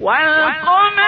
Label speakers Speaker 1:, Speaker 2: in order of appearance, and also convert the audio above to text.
Speaker 1: والقمر